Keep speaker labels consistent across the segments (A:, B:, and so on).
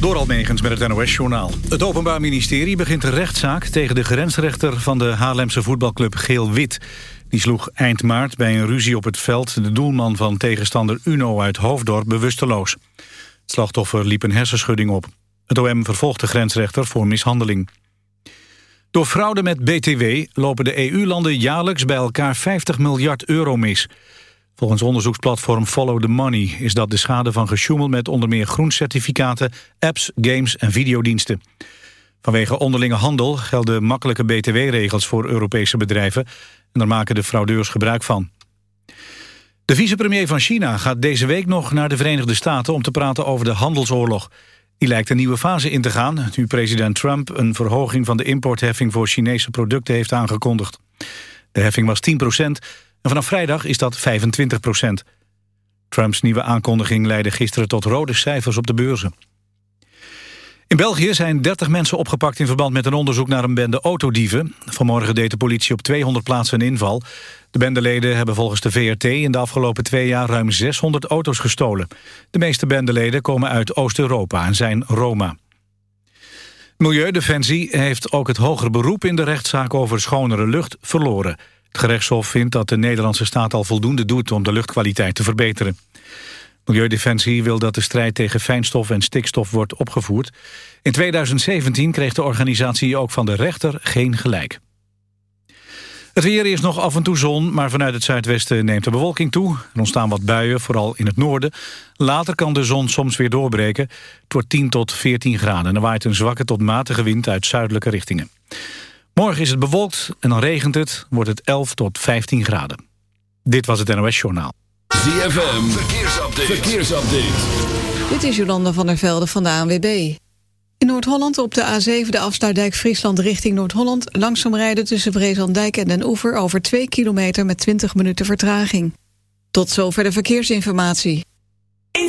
A: Door Almegens met het NOS-journaal. Het Openbaar Ministerie begint een rechtszaak tegen de grensrechter van de Haarlemse voetbalclub Geel-Wit. Die sloeg eind maart bij een ruzie op het veld de doelman van tegenstander Uno uit Hoofddorp bewusteloos. Het slachtoffer liep een hersenschudding op. Het OM vervolgt de grensrechter voor mishandeling. Door fraude met BTW lopen de EU-landen jaarlijks bij elkaar 50 miljard euro mis. Volgens onderzoeksplatform Follow the Money is dat de schade van gesjoemel met onder meer groencertificaten, apps, games en videodiensten. Vanwege onderlinge handel gelden makkelijke btw-regels voor Europese bedrijven en daar maken de fraudeurs gebruik van. De vicepremier van China gaat deze week nog naar de Verenigde Staten om te praten over de handelsoorlog. Die lijkt een nieuwe fase in te gaan, nu president Trump een verhoging van de importheffing voor Chinese producten heeft aangekondigd. De heffing was 10 procent en vanaf vrijdag is dat 25 procent. Trumps nieuwe aankondiging leidde gisteren tot rode cijfers op de beurzen. In België zijn 30 mensen opgepakt in verband met een onderzoek naar een bende autodieven. Vanmorgen deed de politie op 200 plaatsen een inval. De bendeleden hebben volgens de VRT in de afgelopen twee jaar ruim 600 auto's gestolen. De meeste bendeleden komen uit Oost-Europa en zijn Roma. Milieudefensie heeft ook het hogere beroep in de rechtszaak over schonere lucht verloren. Het gerechtshof vindt dat de Nederlandse staat al voldoende doet om de luchtkwaliteit te verbeteren. Milieudefensie wil dat de strijd tegen fijnstof en stikstof wordt opgevoerd. In 2017 kreeg de organisatie ook van de rechter geen gelijk. Het weer is nog af en toe zon, maar vanuit het zuidwesten neemt de bewolking toe. Er ontstaan wat buien, vooral in het noorden. Later kan de zon soms weer doorbreken. Het wordt 10 tot 14 graden en er waait een zwakke tot matige wind uit zuidelijke richtingen. Morgen is het bewolkt en dan regent het, wordt het 11 tot 15 graden. Dit was het NOS Journaal.
B: ZFM, verkeersupdate. verkeersupdate.
C: Dit is Jolanda van der Velde van de ANWB. In Noord-Holland op de A7 de afsluitdijk Friesland richting Noord-Holland... langzaam rijden tussen Breeslanddijk en Den Oever... over 2 kilometer met 20 minuten vertraging. Tot zover de verkeersinformatie.
D: In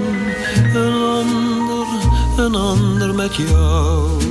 E: Een ander, met jou.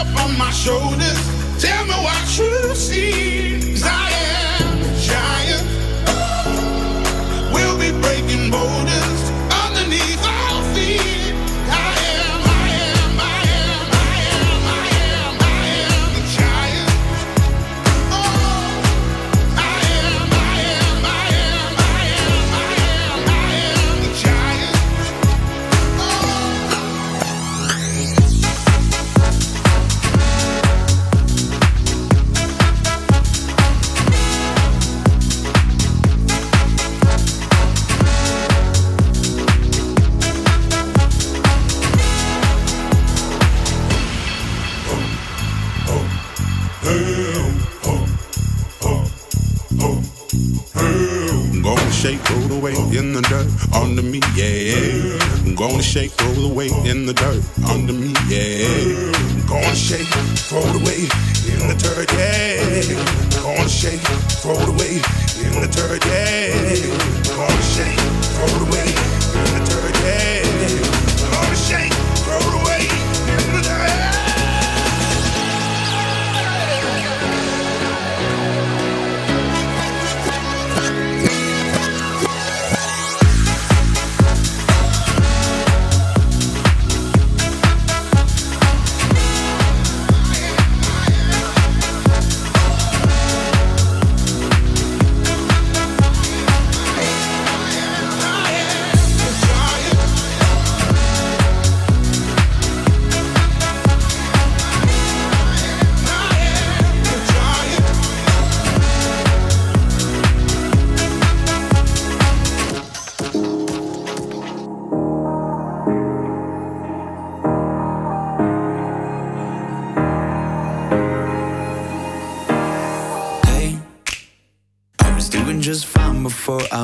F: Up on my shoulders. Tell me what you see. 'Cause I am a giant. We'll be breaking borders underneath shake, throw roll away in the dirt under me, yeah. Gonna shake, throw it away in the dirt, yeah. Gonna shake, throw it away in the dirt, yeah. Gonna shake, throw it away in the dirt, yeah.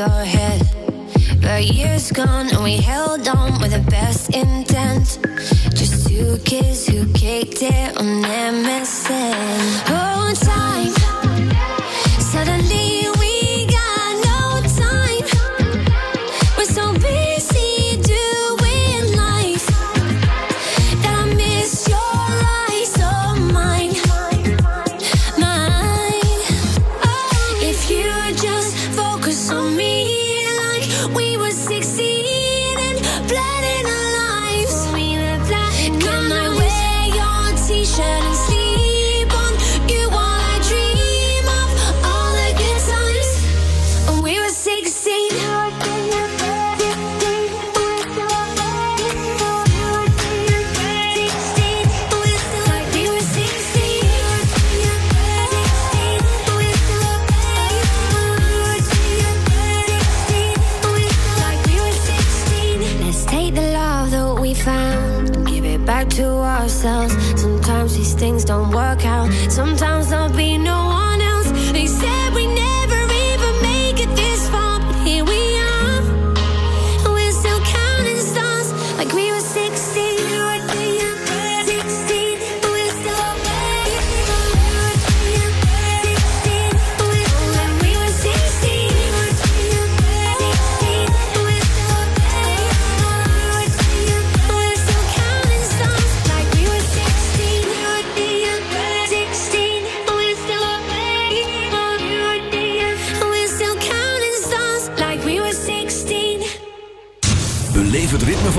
G: your
H: head. Years gone and we held on with the best intent. Just two kids who kicked it on MSN.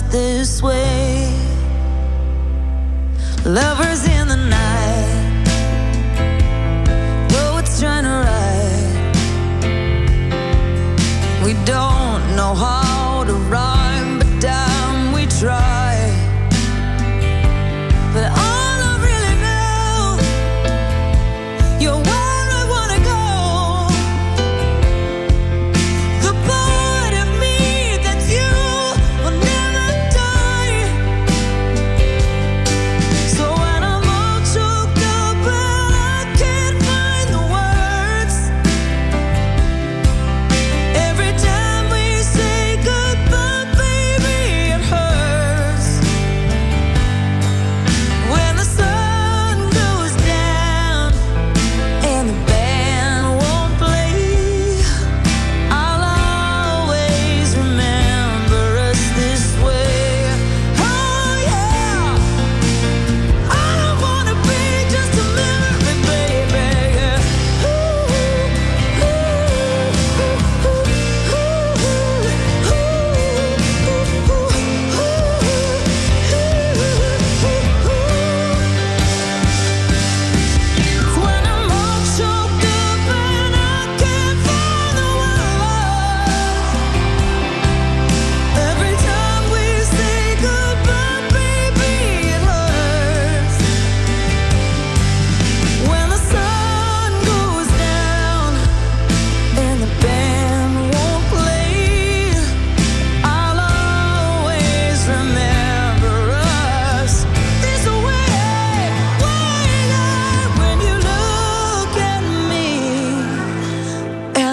I: this way.
H: Lovers
I: in the night.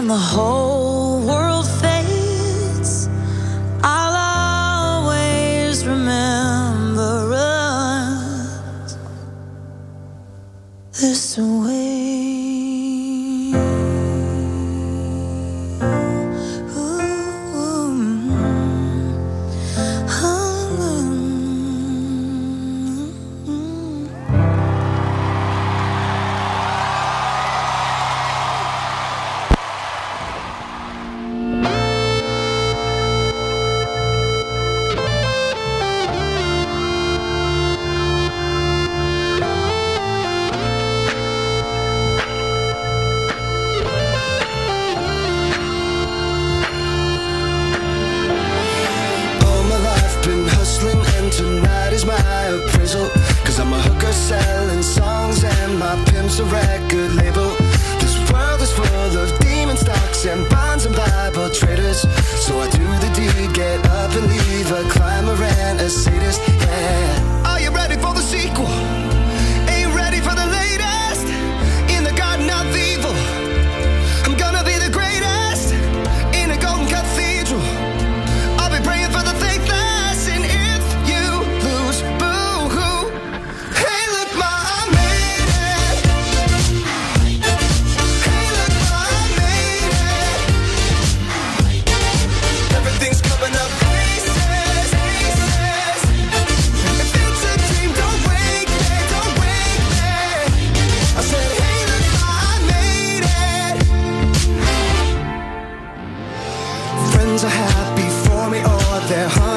I: the whole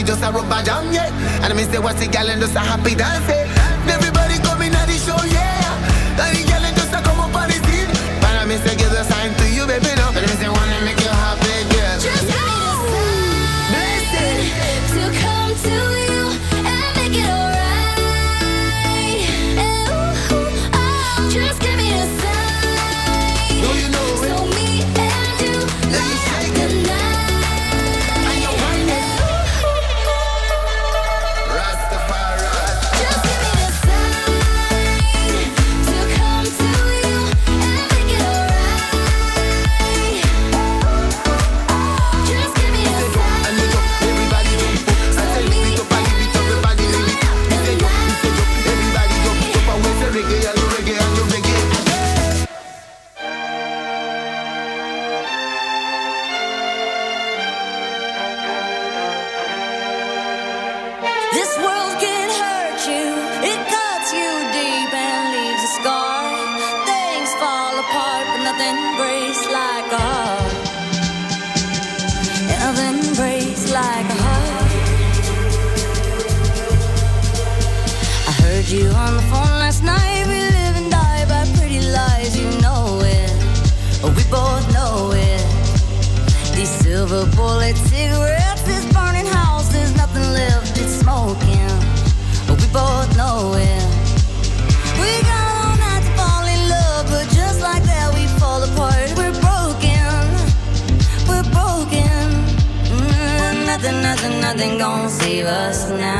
J: body just
H: a
K: rubber jam, yeah. And I me say what's the gal and just a happy dance, yeah. Everybody coming at the show, yeah.
J: us now.